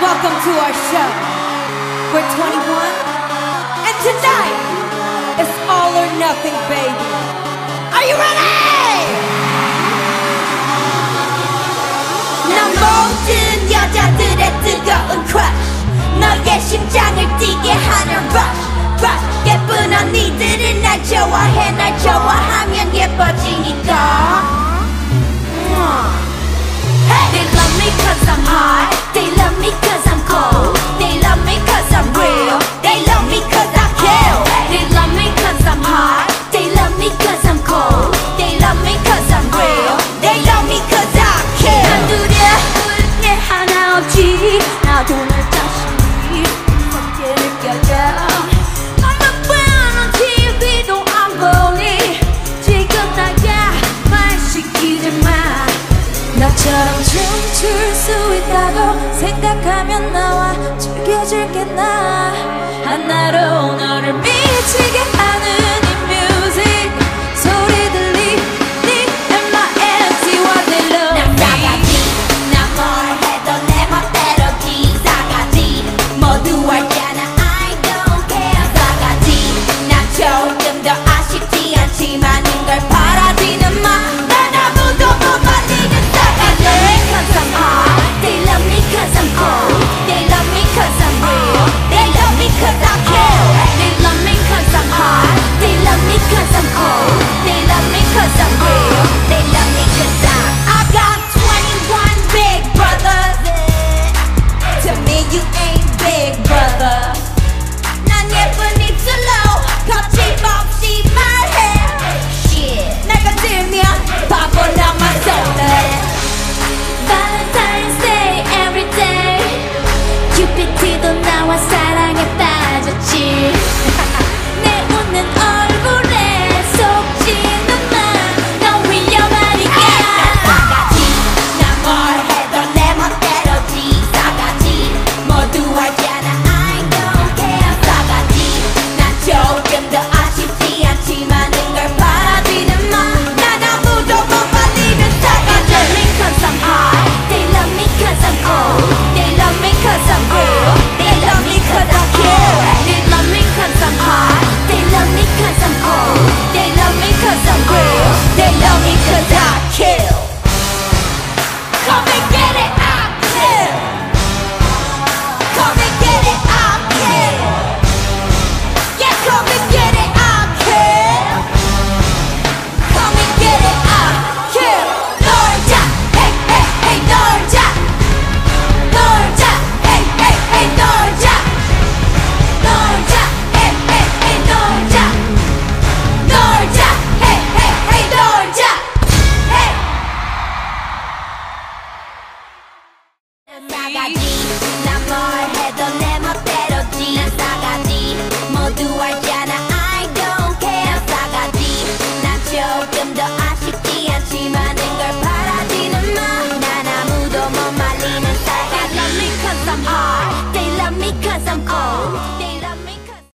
Welcome to our show. We're 21, and tonight is all or nothing, baby. Are you ready? crush 자신이 나 돈을 자신이 무섭게 느껴져. 널 몇번은 TV도 안 보니 지금 나야 말 시키지 마 나처럼 춤출 수 있다고 생각하면 나와 즐겨줄게 나. 하나로 싸가지. 난뭘 해도 내 멋대로지. 나 싸가지. 모두 알지 않아 I don't care. 싸가지. 나 조금 더 아쉽지 않지만 낸걸 바라지는 마난 아무도 못 말리는 싸가지. They love me cause I'm hard They love me cause I'm hard